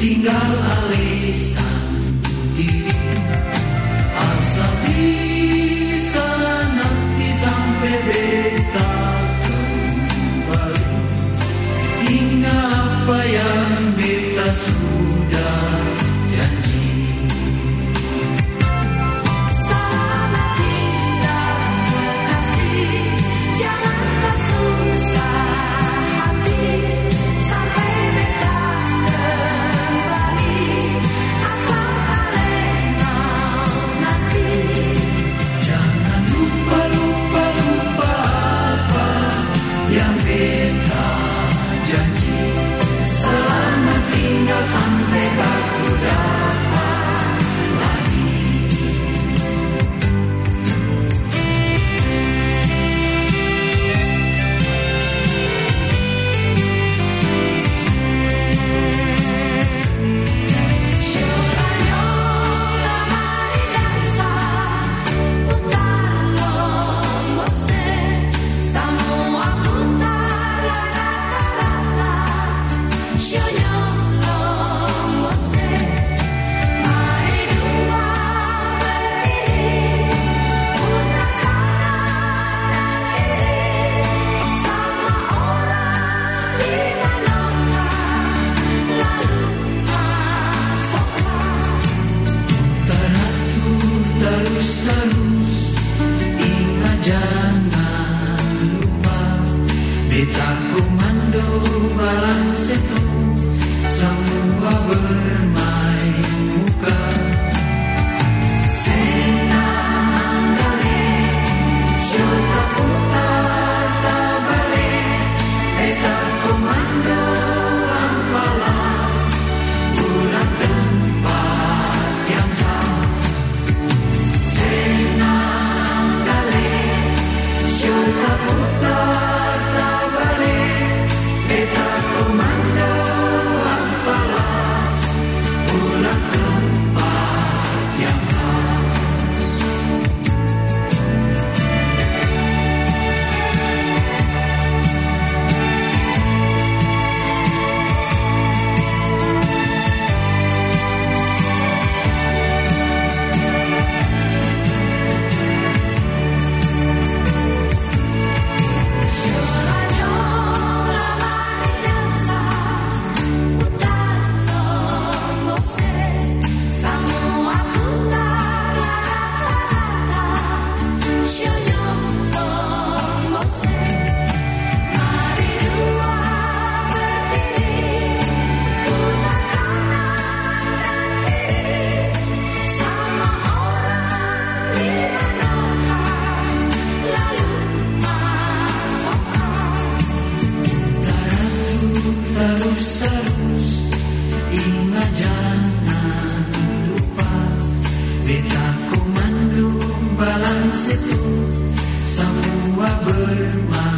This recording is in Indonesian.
tinggal alis show you. Jangan lupa Beta komando balang Semua bermain.